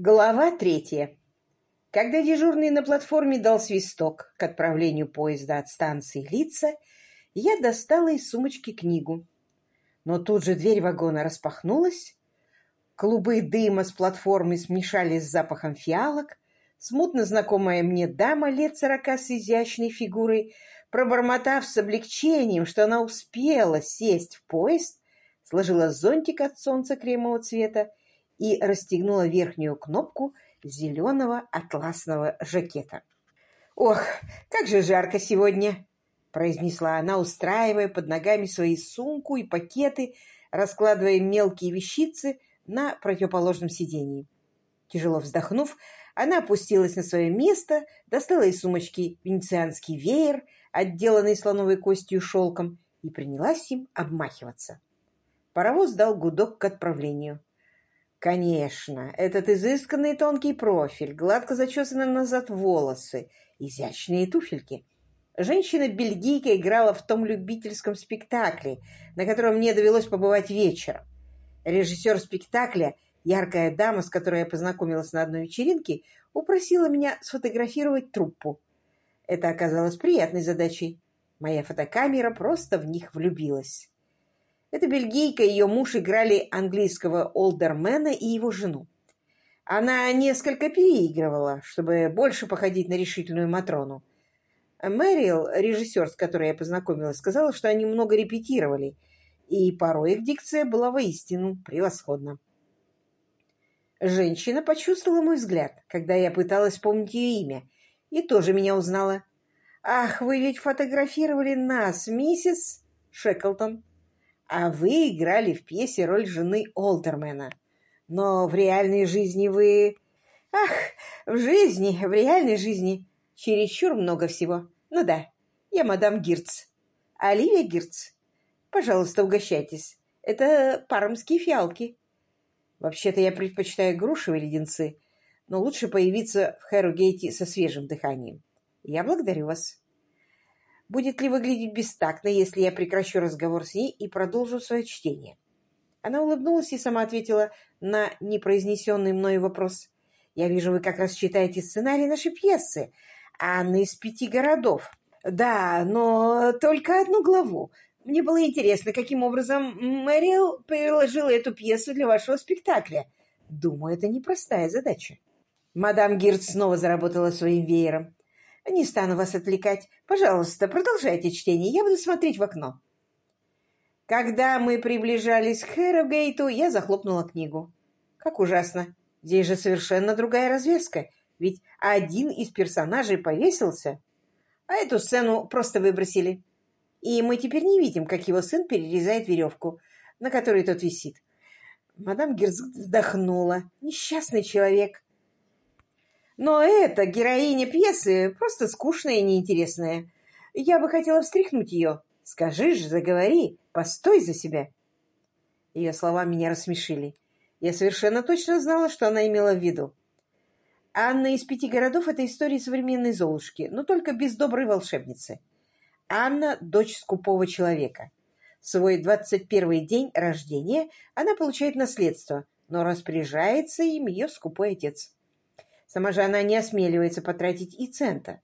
Глава третья. Когда дежурный на платформе дал свисток к отправлению поезда от станции лица, я достала из сумочки книгу. Но тут же дверь вагона распахнулась, клубы дыма с платформы смешались с запахом фиалок, смутно знакомая мне дама лет сорока с изящной фигурой, пробормотав с облегчением, что она успела сесть в поезд, сложила зонтик от солнца кремового цвета и расстегнула верхнюю кнопку зеленого атласного жакета. «Ох, как же жарко сегодня!» — произнесла она, устраивая под ногами свои сумку и пакеты, раскладывая мелкие вещицы на противоположном сидении. Тяжело вздохнув, она опустилась на свое место, достала из сумочки венецианский веер, отделанный слоновой костью шелком, и принялась им обмахиваться. Паровоз дал гудок к отправлению. Конечно, этот изысканный тонкий профиль, гладко зачесанные назад волосы, изящные туфельки. Женщина-бельгийка играла в том любительском спектакле, на котором мне довелось побывать вечером. Режиссер спектакля, яркая дама, с которой я познакомилась на одной вечеринке, упросила меня сфотографировать труппу. Это оказалось приятной задачей. Моя фотокамера просто в них влюбилась. Эта бельгийка и ее муж играли английского олдермена и его жену. Она несколько переигрывала, чтобы больше походить на решительную Матрону. Мэрил, режиссер, с которой я познакомилась, сказала, что они много репетировали, и порой их дикция была воистину превосходна. Женщина почувствовала мой взгляд, когда я пыталась вспомнить ее имя, и тоже меня узнала. «Ах, вы ведь фотографировали нас, миссис Шеклтон!» А вы играли в пьесе роль жены Олдермена. Но в реальной жизни вы... Ах, в жизни, в реальной жизни чересчур много всего. Ну да, я мадам Гирц. Оливия Гирц. Пожалуйста, угощайтесь. Это пармские фиалки. Вообще-то я предпочитаю грушевые леденцы, но лучше появиться в Хэругейте со свежим дыханием. Я благодарю вас. Будет ли выглядеть бестактно, если я прекращу разговор с ней и продолжу свое чтение? Она улыбнулась и сама ответила на непроизнесенный мною вопрос. «Я вижу, вы как раз читаете сценарий нашей пьесы. Анна из пяти городов». «Да, но только одну главу. Мне было интересно, каким образом Мэрил переложила эту пьесу для вашего спектакля. Думаю, это непростая задача». Мадам Гирд снова заработала своим веером. Не стану вас отвлекать. Пожалуйста, продолжайте чтение. Я буду смотреть в окно. Когда мы приближались к Хэррогейту, я захлопнула книгу. Как ужасно. Здесь же совершенно другая развеска. Ведь один из персонажей повесился, а эту сцену просто выбросили. И мы теперь не видим, как его сын перерезает веревку, на которой тот висит. Мадам Герц вздохнула. Несчастный человек. Но эта героиня пьесы просто скучная и неинтересная. Я бы хотела встряхнуть ее. Скажи же, заговори, постой за себя. Ее слова меня рассмешили. Я совершенно точно знала, что она имела в виду. Анна из пяти городов — это история современной Золушки, но только без доброй волшебницы. Анна — дочь скупого человека. В свой двадцать первый день рождения она получает наследство, но распоряжается им ее скупой отец. Сама же она не осмеливается потратить и цента.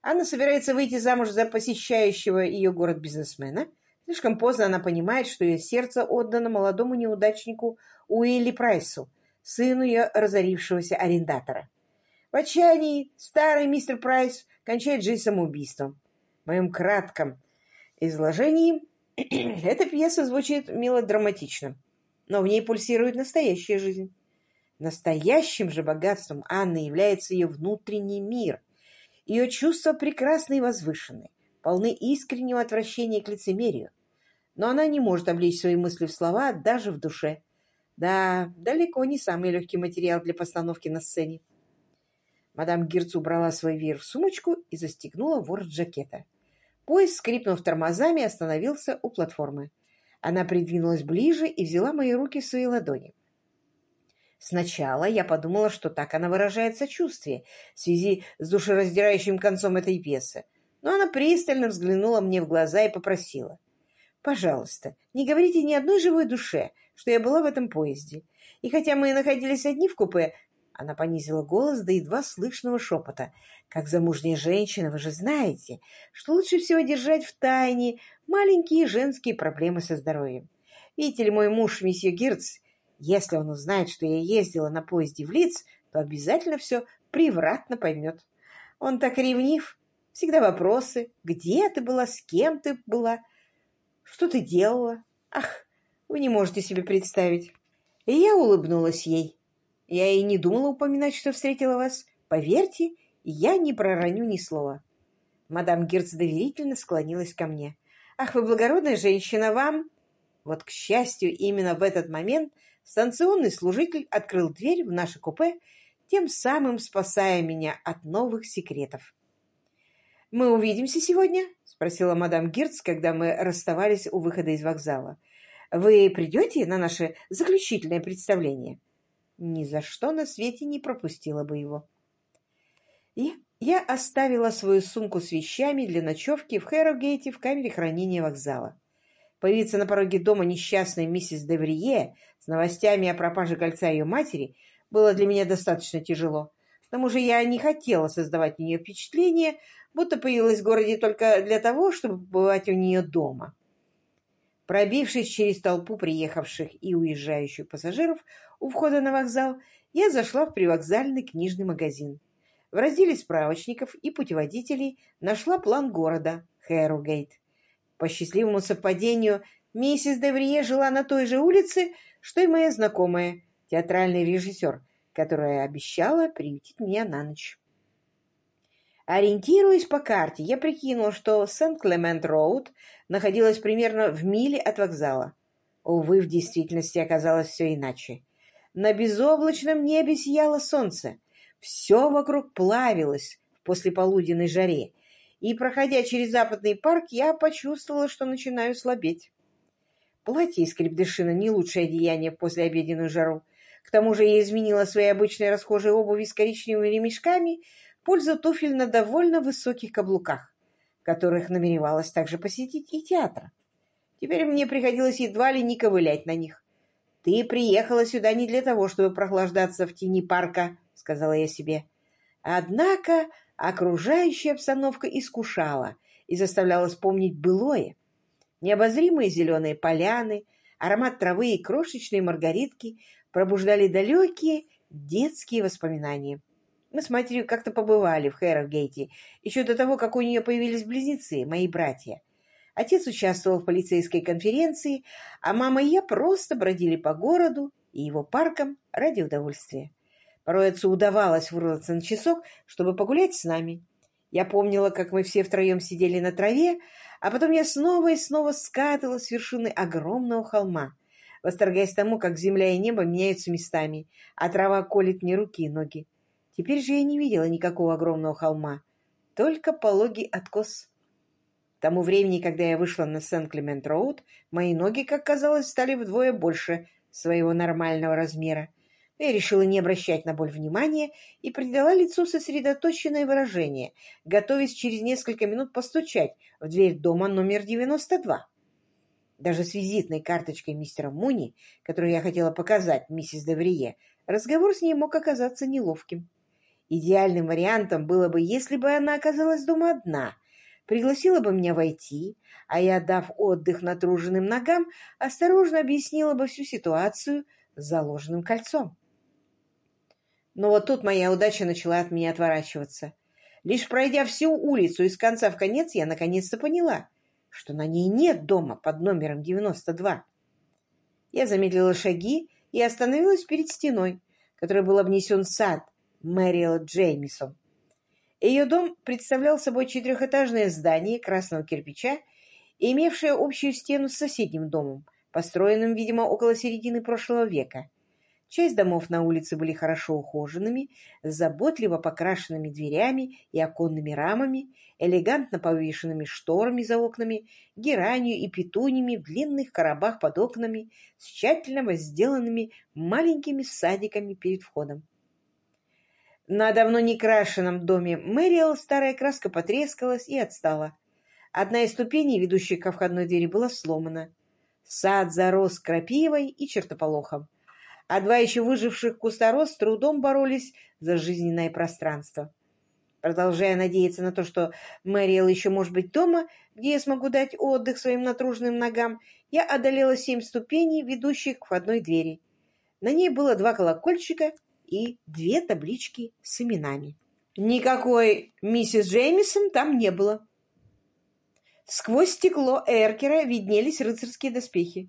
Анна собирается выйти замуж за посещающего ее город бизнесмена. Слишком поздно она понимает, что ее сердце отдано молодому неудачнику Уилли Прайсу, сыну ее разорившегося арендатора. В отчаянии старый мистер Прайс кончает жизнь самоубийством. В моем кратком изложении эта пьеса звучит мелодраматично, но в ней пульсирует настоящая жизнь. Настоящим же богатством Анны является ее внутренний мир. Ее чувства прекрасны и возвышены, полны искреннего отвращения к лицемерию. Но она не может облечь свои мысли в слова даже в душе. Да, далеко не самый легкий материал для постановки на сцене. Мадам Гирц убрала свой веер в сумочку и застегнула ворот жакета. Поезд, скрипнув тормозами, остановился у платформы. Она придвинулась ближе и взяла мои руки в свои ладони. Сначала я подумала, что так она выражает сочувствие в связи с душераздирающим концом этой пьесы. Но она пристально взглянула мне в глаза и попросила. «Пожалуйста, не говорите ни одной живой душе, что я была в этом поезде. И хотя мы находились одни в купе, Она понизила голос до едва слышного шепота. «Как замужняя женщина, вы же знаете, что лучше всего держать в тайне маленькие женские проблемы со здоровьем. Видите ли, мой муж, месье Гирц, если он узнает, что я ездила на поезде в Лиц, то обязательно все превратно поймет. Он так ревнив. Всегда вопросы. Где ты была? С кем ты была? Что ты делала? Ах, вы не можете себе представить. И я улыбнулась ей. Я и не думала упоминать, что встретила вас. Поверьте, я не пророню ни слова. Мадам Герц доверительно склонилась ко мне. «Ах, вы благородная женщина, вам...» Вот, к счастью, именно в этот момент станционный служитель открыл дверь в наше купе, тем самым спасая меня от новых секретов. «Мы увидимся сегодня?» — спросила мадам Гирц, когда мы расставались у выхода из вокзала. «Вы придете на наше заключительное представление?» Ни за что на свете не пропустила бы его. И я оставила свою сумку с вещами для ночевки в Хэррогейте в камере хранения вокзала. Появиться на пороге дома несчастной миссис Деврие с новостями о пропаже кольца ее матери было для меня достаточно тяжело. К тому же я не хотела создавать у нее впечатление, будто появилась в городе только для того, чтобы побывать у нее дома. Пробившись через толпу приехавших и уезжающих пассажиров у входа на вокзал, я зашла в привокзальный книжный магазин. В разделе справочников и путеводителей нашла план города Хэррогейт. По счастливому совпадению, миссис Деврие жила на той же улице, что и моя знакомая, театральный режиссер, которая обещала приютить меня на ночь. Ориентируясь по карте, я прикинул, что Сент-Клемент-Роуд находилась примерно в миле от вокзала. Увы, в действительности оказалось все иначе. На безоблачном небе сияло солнце. Все вокруг плавилось в послеполуденной жаре, и, проходя через западный парк, я почувствовала, что начинаю слабеть. Платье из крепдышина — не лучшее одеяние после обеденную жару. К тому же я изменила свои обычные расхожие обуви с коричневыми ремешками в пользу туфель на довольно высоких каблуках, которых намеревалась также посетить и театр. Теперь мне приходилось едва ли не ковылять на них. «Ты приехала сюда не для того, чтобы прохлаждаться в тени парка», — сказала я себе. Однако окружающая обстановка искушала и заставляла вспомнить былое. Необозримые зеленые поляны, аромат травы и крошечные маргаритки пробуждали далекие детские воспоминания. Мы с матерью как-то побывали в Хэррогейте еще до того, как у нее появились близнецы, мои братья. Отец участвовал в полицейской конференции, а мама и я просто бродили по городу и его паркам ради удовольствия. Отцу удавалось вырваться на часок, чтобы погулять с нами. Я помнила, как мы все втроем сидели на траве, а потом я снова и снова скатывалась с вершины огромного холма, восторгаясь тому, как земля и небо меняются местами, а трава колет мне руки и ноги. Теперь же я не видела никакого огромного холма, только пологий откос. К тому времени, когда я вышла на Сент-Клемент-Роуд, мои ноги, как казалось, стали вдвое больше своего нормального размера. Я решила не обращать на боль внимания и придала лицу сосредоточенное выражение, готовясь через несколько минут постучать в дверь дома номер 92. Даже с визитной карточкой мистера Муни, которую я хотела показать миссис Деврие, разговор с ней мог оказаться неловким. Идеальным вариантом было бы, если бы она оказалась дома одна, пригласила бы меня войти, а я, дав отдых натруженным ногам, осторожно объяснила бы всю ситуацию с заложенным кольцом. Но вот тут моя удача начала от меня отворачиваться. Лишь пройдя всю улицу из конца в конец, я наконец-то поняла, что на ней нет дома под номером 92. Я замедлила шаги и остановилась перед стеной, которой был обнесен сад Мэриэл Джеймисон. Ее дом представлял собой четырехэтажное здание красного кирпича, имевшее общую стену с соседним домом, построенным, видимо, около середины прошлого века. Часть домов на улице были хорошо ухоженными, с заботливо покрашенными дверями и оконными рамами, элегантно повешенными шторами за окнами, геранью и петуньями в длинных коробах под окнами, с тщательно возделанными маленькими садиками перед входом. На давно не крашенном доме Мэриэл старая краска потрескалась и отстала. Одна из ступеней, ведущих ко входной двери, была сломана. Сад зарос крапивой и чертополохом а два еще выживших кустороз с трудом боролись за жизненное пространство. Продолжая надеяться на то, что Мэриэл еще может быть дома, где я смогу дать отдых своим натруженным ногам, я одолела семь ступеней, ведущих к входной двери. На ней было два колокольчика и две таблички с именами. Никакой миссис Джеймисон там не было. Сквозь стекло Эркера виднелись рыцарские доспехи.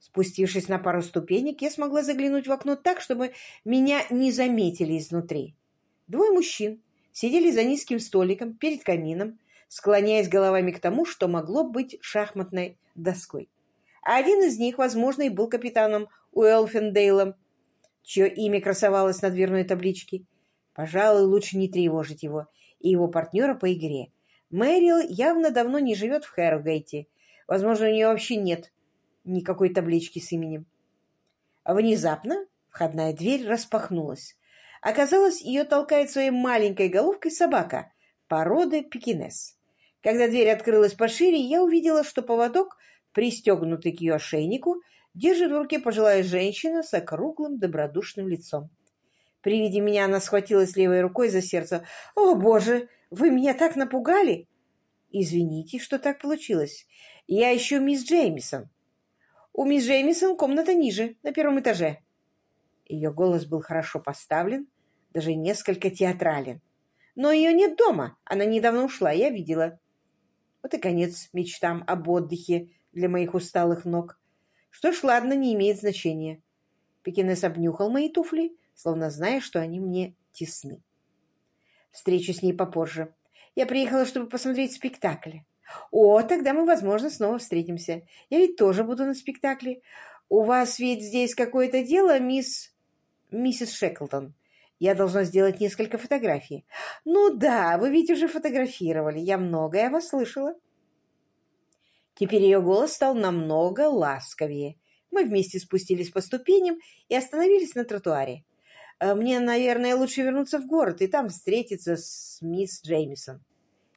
Спустившись на пару ступенек, я смогла заглянуть в окно так, чтобы меня не заметили изнутри. Двое мужчин сидели за низким столиком перед камином, склоняясь головами к тому, что могло быть шахматной доской. А один из них, возможно, и был капитаном Уэлфендейлом, чье имя красовалось на дверной табличке. Пожалуй, лучше не тревожить его и его партнера по игре. Мэрил явно давно не живет в Хэррогейте. Возможно, у нее вообще нет никакой таблички с именем. Внезапно входная дверь распахнулась. Оказалось, ее толкает своей маленькой головкой собака породы пекинес. Когда дверь открылась пошире, я увидела, что поводок, пристегнутый к ее ошейнику, держит в руке пожилая женщина с округлым добродушным лицом. При виде меня она схватилась левой рукой за сердце. «О, Боже, вы меня так напугали!» «Извините, что так получилось. Я ищу мисс Джеймисон». «У мисс Джеймисон комната ниже, на первом этаже». Ее голос был хорошо поставлен, даже несколько театрален. Но ее нет дома, она недавно ушла, я видела. Вот и конец мечтам об отдыхе для моих усталых ног. Что ж, ладно, не имеет значения. Пекинес обнюхал мои туфли, словно зная, что они мне тесны. Встречу с ней попозже. Я приехала, чтобы посмотреть спектакль. О, тогда мы, возможно, снова встретимся. Я ведь тоже буду на спектакле. У вас ведь здесь какое-то дело, мисс миссис Шеклтон. Я должна сделать несколько фотографий. Ну да, вы ведь уже фотографировали. Я многое о вас слышала. Теперь ее голос стал намного ласковее. Мы вместе спустились по ступеням и остановились на тротуаре. Э, мне, наверное, лучше вернуться в город и там встретиться с мисс Джеймисон.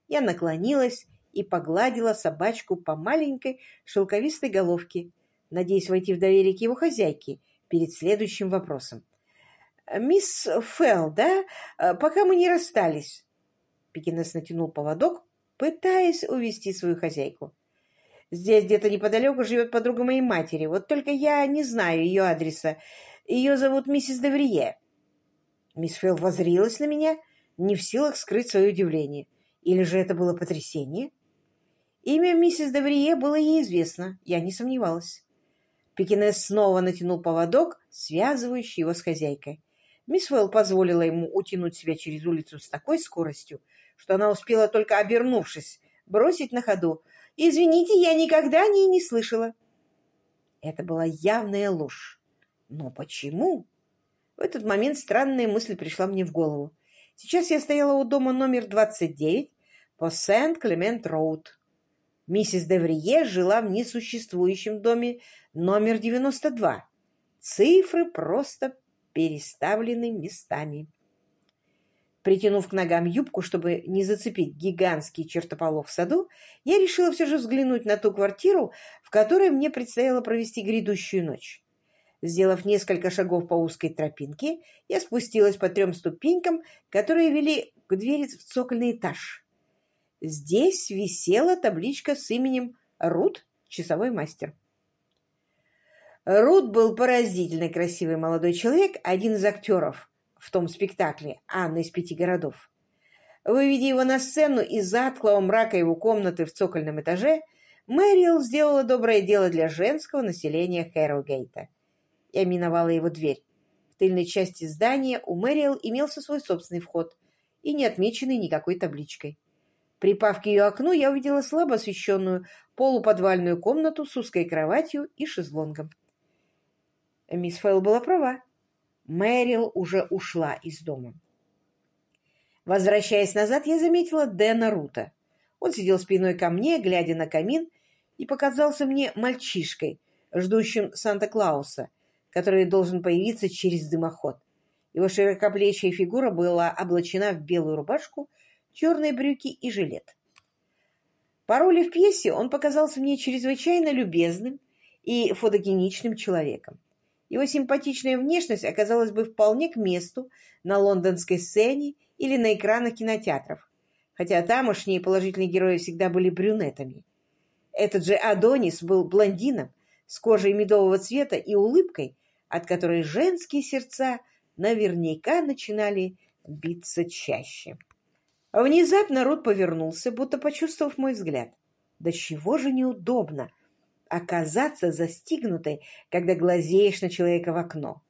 Я наклонилась и погладила собачку по маленькой шелковистой головке, надеясь войти в доверие к его хозяйке перед следующим вопросом. «Мисс Фелл, да? Э, пока мы не расстались». Пекинес натянул поводок, пытаясь увести свою хозяйку. «Здесь где-то неподалеку живет подруга моей матери, вот только я не знаю ее адреса. Ее зовут миссис Деврие». Мисс Фелл возрилась на меня, не в силах скрыть свое удивление. Или же это было потрясение? Имя миссис Деврие было ей известно, я не сомневалась. Пекинес снова натянул поводок, связывающий его с хозяйкой. Мисс Вэлл позволила ему утянуть себя через улицу с такой скоростью, что она успела только обернувшись, бросить на ходу. «Извините, я никогда о ней не слышала». Это была явная ложь. Но почему? В этот момент странная мысль пришла мне в голову. Сейчас я стояла у дома номер 29 по Сент-Клемент-Роуд. Миссис Деврие жила в несуществующем доме номер 92. Цифры просто переставлены местами. Притянув к ногам юбку, чтобы не зацепить гигантский чертополох в саду, я решила все же взглянуть на ту квартиру, в которой мне предстояло провести грядущую ночь. Сделав несколько шагов по узкой тропинке, я спустилась по трем ступенькам, которые вели к двери в цокольный этаж. Здесь висела табличка с именем Рут, часовой мастер. Рут был поразительно красивый молодой человек, один из актеров в том спектакле «Анна из пяти городов». Выведя его на сцену из затхлого мрака его комнаты в цокольном этаже, Мэрил сделала доброе дело для женского населения Хэррогейта. Я миновала его дверь. В тыльной части здания у Мэрил имелся свой собственный вход и не отмеченный никакой табличкой. Припав к ее окну, я увидела слабо освещенную полуподвальную комнату с узкой кроватью и шезлонгом. Мисс Фейл была права. Мэрил уже ушла из дома. Возвращаясь назад, я заметила Дэна Рута. Он сидел спиной ко мне, глядя на камин, и показался мне мальчишкой, ждущим Санта-Клауса, который должен появиться через дымоход. Его широкоплечья фигура была облачена в белую рубашку, черные брюки и жилет. По роли в пьесе он показался мне чрезвычайно любезным и фотогеничным человеком. его симпатичная внешность оказалась бы вполне к месту на лондонской сцене или на экранах кинотеатров, хотя тамошние положительные герои всегда были брюнетами. Этот же Адонис был блондином, с кожей медового цвета и улыбкой, от которой женские сердца наверняка начинали биться чаще. Внезапно Рут повернулся, будто почувствовав мой взгляд. Да чего же неудобно оказаться застигнутой, когда глазеешь на человека в окно.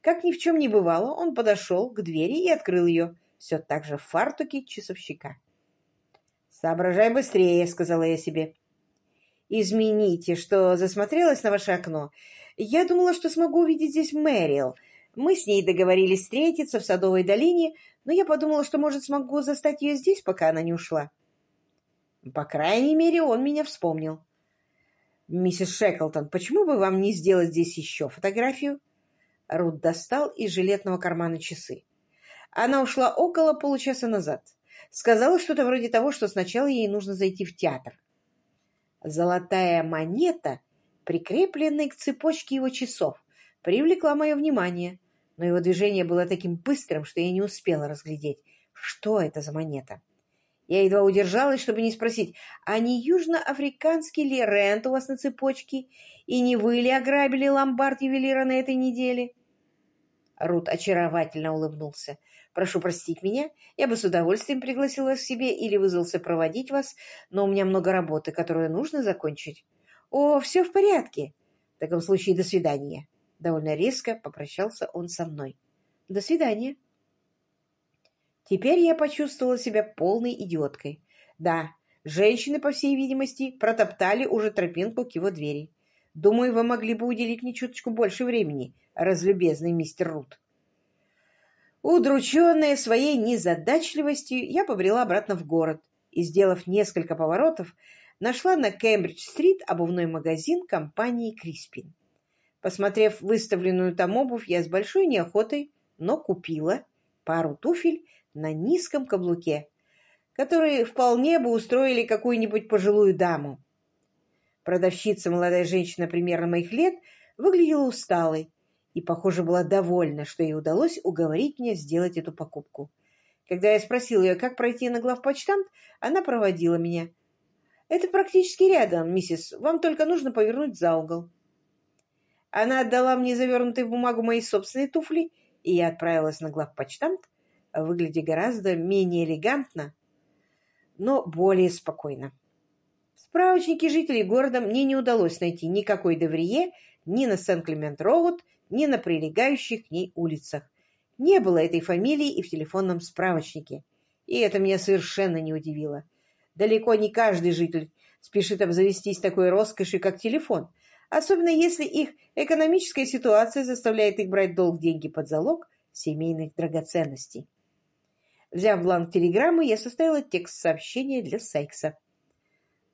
Как ни в чем не бывало, он подошел к двери и открыл ее, все так же в фартуке часовщика. «Соображай быстрее», — сказала я себе. «Измените, что засмотрелась на ваше окно. Я думала, что смогу увидеть здесь Мэрил. Мы с ней договорились встретиться в Садовой долине, но я подумала, что, может, смогу застать ее здесь, пока она не ушла. По крайней мере, он меня вспомнил. «Миссис Шеклтон, почему бы вам не сделать здесь еще фотографию?» Рут достал из жилетного кармана часы. Она ушла около получаса назад. Сказала что-то вроде того, что сначала ей нужно зайти в театр. Золотая монета, прикрепленная к цепочке его часов, привлекла мое внимание но его движение было таким быстрым, что я не успела разглядеть, что это за монета. Я едва удержалась, чтобы не спросить, а не южноафриканский ли рент у вас на цепочке, и не вы ли ограбили ломбард ювелира на этой неделе? Рут очаровательно улыбнулся. «Прошу простить меня, я бы с удовольствием пригласил вас к себе или вызвался проводить вас, но у меня много работы, которую нужно закончить». «О, все в порядке. В таком случае, до свидания». Довольно резко попрощался он со мной. До свидания. Теперь я почувствовала себя полной идиоткой. Да, женщины, по всей видимости, протоптали уже тропинку к его двери. Думаю, вы могли бы уделить мне чуточку больше времени, разлюбезный мистер Рут. Удрученная своей незадачливостью, я побрела обратно в город и, сделав несколько поворотов, нашла на Кембридж-стрит обувной магазин компании «Криспин». Посмотрев выставленную там обувь, я с большой неохотой, но купила пару туфель на низком каблуке, которые вполне бы устроили какую-нибудь пожилую даму. Продавщица, молодая женщина примерно моих лет, выглядела усталой и, похоже, была довольна, что ей удалось уговорить меня сделать эту покупку. Когда я спросила ее, как пройти на главпочтамт, она проводила меня. «Это практически рядом, миссис. Вам только нужно повернуть за угол». Она отдала мне завернутые в бумагу мои собственные туфли, и я отправилась на главпочтамт, выглядя гораздо менее элегантно, но более спокойно. В справочнике жителей города мне не удалось найти никакой Деврие ни на Сен-Клемент-Роуд, ни на прилегающих к ней улицах. Не было этой фамилии и в телефонном справочнике. И это меня совершенно не удивило. Далеко не каждый житель спешит обзавестись такой роскошью, как телефон — особенно если их экономическая ситуация заставляет их брать долг деньги под залог семейных драгоценностей. Взяв бланк телеграммы, я составила текст сообщения для Сайкса.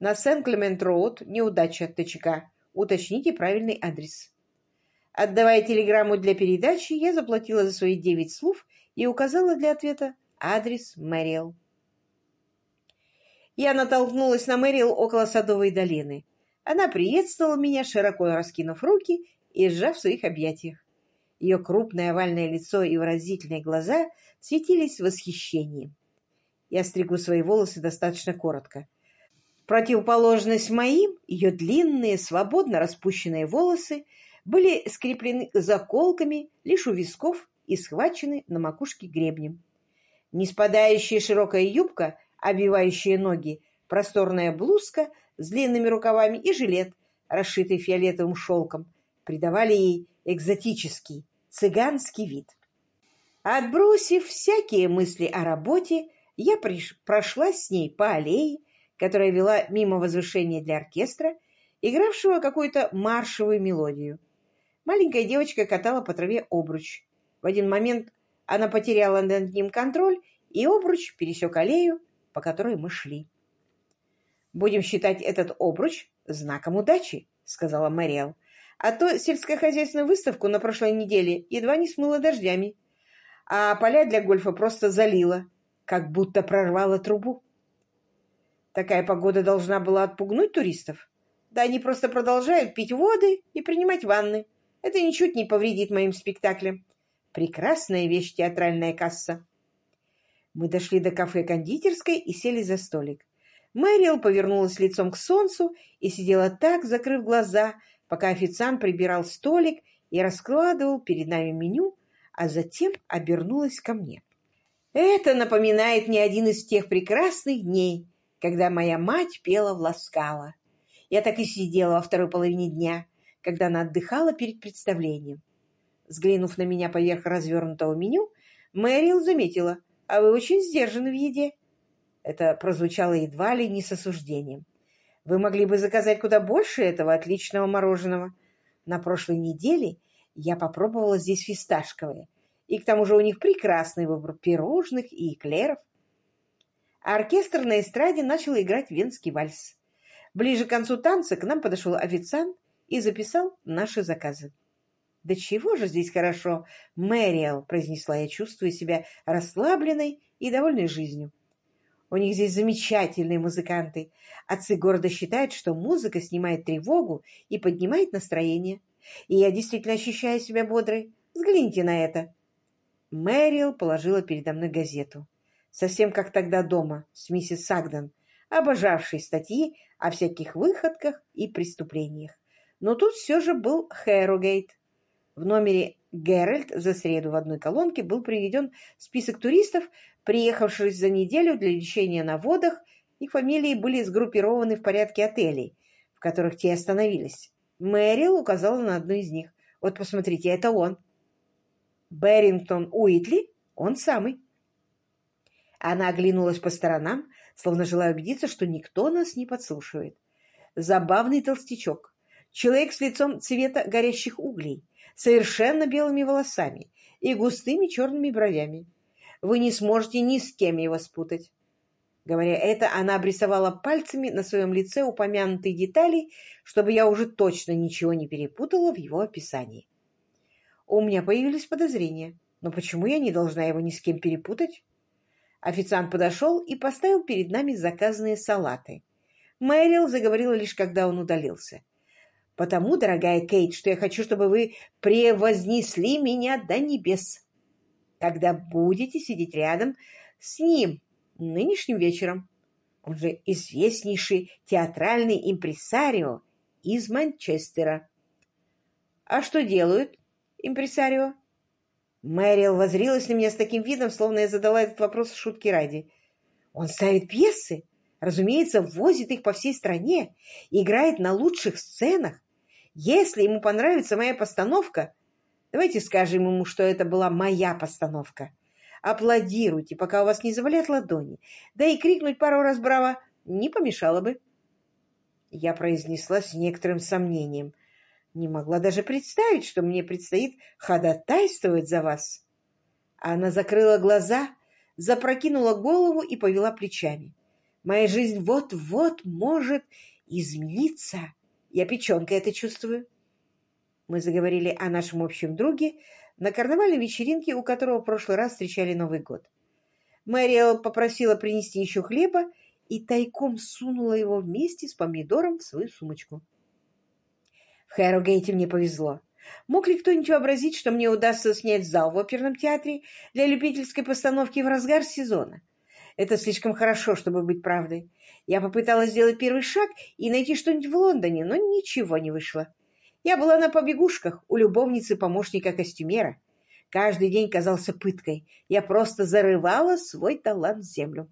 На Сен-Клемент-Роуд, неудача ТЧК. Уточните правильный адрес. Отдавая телеграмму для передачи, я заплатила за свои девять слов и указала для ответа адрес Мэриэл. Я натолкнулась на Мэриэл около Садовой долины. Она приветствовала меня, широко раскинув руки и сжав в своих объятиях. Ее крупное овальное лицо и выразительные глаза светились восхищением. Я стригу свои волосы достаточно коротко. Противоположность моим, ее длинные, свободно распущенные волосы были скреплены заколками лишь у висков и схвачены на макушке гребнем. Неспадающая широкая юбка, обвивающая ноги, просторная блузка с длинными рукавами и жилет, расшитый фиолетовым шелком, придавали ей экзотический, цыганский вид. Отбросив всякие мысли о работе, я приш... прошлась с ней по аллее, которая вела мимо возвышения для оркестра, игравшего какую-то маршевую мелодию. Маленькая девочка катала по траве обруч. В один момент она потеряла над ним контроль, и обруч пересек аллею, по которой мы шли. «Будем считать этот обруч знаком удачи», — сказала Мэриэл. «А то сельскохозяйственную выставку на прошлой неделе едва не смыло дождями, а поля для гольфа просто залило, как будто прорвало трубу». Такая погода должна была отпугнуть туристов. Да они просто продолжают пить воды и принимать ванны. Это ничуть не повредит моим спектаклям. Прекрасная вещь театральная касса. Мы дошли до кафе-кондитерской и сели за столик. Мэрил повернулась лицом к солнцу и сидела так, закрыв глаза, пока официант прибирал столик и раскладывал перед нами меню, а затем обернулась ко мне. Это напоминает мне один из тех прекрасных дней, когда моя мать пела в Ласкало. Я так и сидела во второй половине дня, когда она отдыхала перед представлением. Взглянув на меня поверх развернутого меню, Мэрил заметила, а вы очень сдержаны в еде. Это прозвучало едва ли не с осуждением. Вы могли бы заказать куда больше этого отличного мороженого. На прошлой неделе я попробовала здесь фисташковое, и к тому же у них прекрасный выбор пирожных и эклеров. оркестр на эстраде начал играть венский вальс. Ближе к концу танца к нам подошел официант и записал наши заказы. «Да чего же здесь хорошо, Мэриэл!» — произнесла я, чувствуя себя расслабленной и довольной жизнью. У них здесь замечательные музыканты. Отцы города считают, что музыка снимает тревогу и поднимает настроение. И я действительно ощущаю себя бодрой. Взгляните на это. Мэрил положила передо мной газету. Совсем как тогда дома с миссис Сагден, обожавшей статьи о всяких выходках и преступлениях. Но тут все же был Хэрогейт. В номере «Геральт» за среду в одной колонке был приведен список туристов, приехавших за неделю для лечения на водах, их фамилии были сгруппированы в порядке отелей, в которых те остановились. Мэрил указала на одну из них. Вот посмотрите, это он. Берингтон Уитли, он самый. Она оглянулась по сторонам, словно желая убедиться, что никто нас не подслушивает. Забавный толстячок. Человек с лицом цвета горящих углей, совершенно белыми волосами и густыми черными бровями. Вы не сможете ни с кем его спутать. Говоря это, она обрисовала пальцами на своем лице упомянутые детали, чтобы я уже точно ничего не перепутала в его описании. У меня появились подозрения, но почему я не должна его ни с кем перепутать? Официант подошел и поставил перед нами заказанные салаты. Мэрил заговорила лишь, когда он удалился. «Потому, дорогая Кейт, что я хочу, чтобы вы превознесли меня до небес когда будете сидеть рядом с ним нынешним вечером. Он же известнейший театральный импресарио из Манчестера. А что делают импресарио? Мэрил возрилась на меня с таким видом, словно я задала этот вопрос в шутке ради. Он ставит пьесы, разумеется, возит их по всей стране, играет на лучших сценах. Если ему понравится моя постановка, Давайте скажем ему, что это была моя постановка. Аплодируйте, пока у вас не заболят ладони. Да и крикнуть пару раз «Браво!» не помешало бы. Я произнесла с некоторым сомнением. Не могла даже представить, что мне предстоит ходатайствовать за вас. Она закрыла глаза, запрокинула голову и повела плечами. Моя жизнь вот-вот может измениться. Я печенкой это чувствую. Мы заговорили о нашем общем друге на карнавальной вечеринке, у которого в прошлый раз встречали Новый год. Мэриэл попросила принести еще хлеба и тайком сунула его вместе с помидором в свою сумочку. В Хэрогейте мне повезло. Мог ли кто-нибудь вообразить, что мне удастся снять зал в оперном театре для любительской постановки в разгар сезона? Это слишком хорошо, чтобы быть правдой. Я попыталась сделать первый шаг и найти что-нибудь в Лондоне, но ничего не вышло. Я была на побегушках у любовницы помощника костюмера. Каждый день казался пыткой. Я просто зарывала свой талант в землю.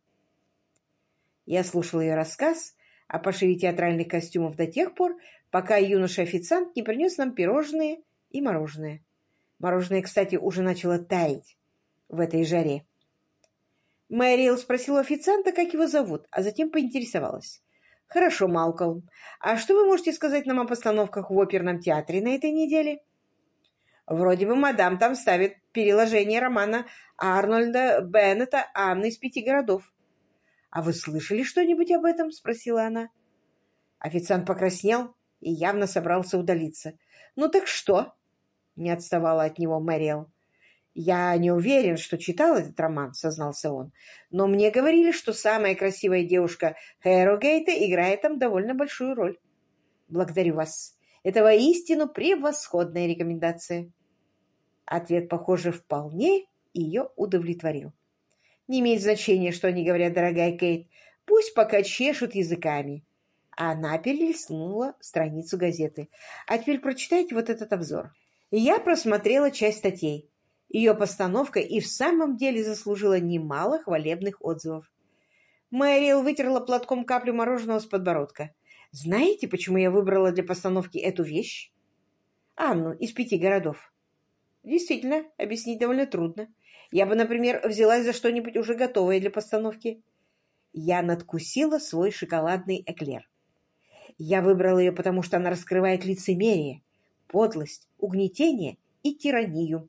Я слушала ее рассказ о пошиве театральных костюмов до тех пор, пока юноша-официант не принес нам пирожные и мороженое. Мороженое, кстати, уже начало таять в этой жаре. Мэрил спросила официанта, как его зовут, а затем поинтересовалась. Хорошо, Малкольм. А что вы можете сказать нам о постановках в оперном театре на этой неделе? Вроде бы мадам там ставит переложение романа Арнольда Беннета «Анна из пяти городов». «А вы слышали что-нибудь об этом?» — спросила она. Официант покраснел и явно собрался удалиться. «Ну так что?» — не отставала от него Мэриэл. «Я не уверен, что читал этот роман», — сознался он. «Но мне говорили, что самая красивая девушка Хэрогейта играет там довольно большую роль». «Благодарю вас. Это воистину превосходная рекомендация. Ответ, похоже, вполне ее удовлетворил. Не имеет значения, что они говорят, дорогая Кейт. Пусть пока чешут языками. Она перелистнула страницу газеты. А теперь прочитайте вот этот обзор. Я просмотрела часть статей. Ее постановка и в самом деле заслужила немало хвалебных отзывов. Мэрил вытерла платком каплю мороженого с подбородка. «Знаете, почему я выбрала для постановки эту вещь?» «Анну из пяти городов». «Действительно, объяснить довольно трудно. Я бы, например, взялась за что-нибудь уже готовое для постановки». Я надкусила свой шоколадный эклер. Я выбрала ее, потому что она раскрывает лицемерие, подлость, угнетение и тиранию.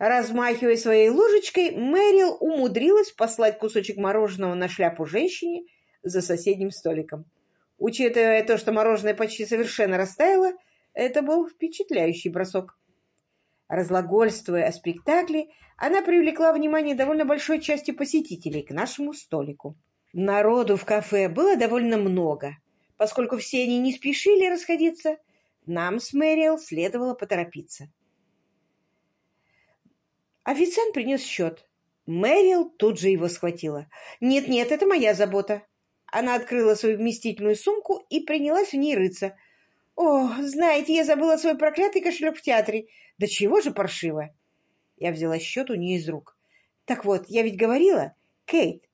Размахивая своей ложечкой, Мэрил умудрилась послать кусочек мороженого на шляпу женщине за соседним столиком. Учитывая то, что мороженое почти совершенно растаяло, это был впечатляющий бросок. Разлагольствуя о спектакле, она привлекла внимание довольно большой части посетителей к нашему столику. Народу в кафе было довольно много. Поскольку все они не спешили расходиться, нам с Мэриэл следовало поторопиться. Официант принес счет. Мэрил тут же его схватила. «Нет-нет, это моя забота». Она открыла свою вместительную сумку и принялась в ней рыться. «О, знаете, я забыла свой проклятый кошелек в театре. Да чего же паршиво!» Я взяла счет у нее из рук. «Так вот, я ведь говорила, Кейт,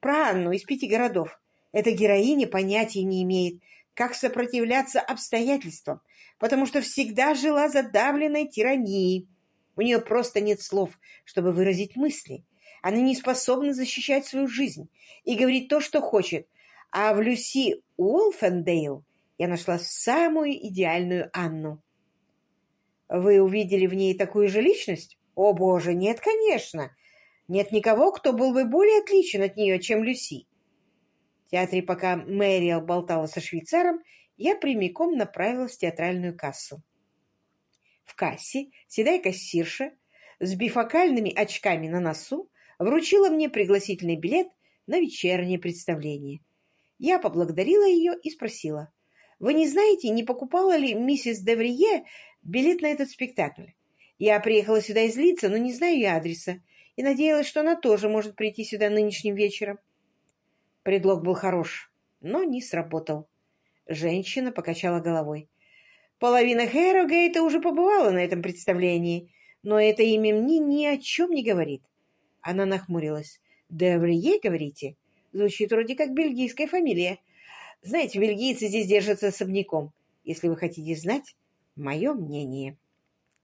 про Анну из пяти городов. Эта героиня понятия не имеет, как сопротивляться обстоятельствам, потому что всегда жила задавленной тиранией. У нее просто нет слов, чтобы выразить мысли. Она не способна защищать свою жизнь и говорить то, что хочет. А в Люси Уолфендейл я нашла самую идеальную Анну. Вы увидели в ней такую же личность? О, боже, нет, конечно. Нет никого, кто был бы более отличен от нее, чем Люси. В театре, пока Мэриэл болтала со швейцаром, я прямиком направилась в театральную кассу. В кассе седая кассирша с бифокальными очками на носу вручила мне пригласительный билет на вечернее представление. Я поблагодарила ее и спросила, «Вы не знаете, не покупала ли миссис Деврие билет на этот спектакль? Я приехала сюда из Лица, но не знаю ее адреса, и надеялась, что она тоже может прийти сюда нынешним вечером». Предлог был хорош, но не сработал. Женщина покачала головой. Половина Хэррогейта уже побывала на этом представлении, но это имя мне ни о чем не говорит. Она нахмурилась. «Деврие, говорите? Звучит вроде как бельгийская фамилия. Знаете, бельгийцы здесь держатся особняком. Если вы хотите знать, мое мнение».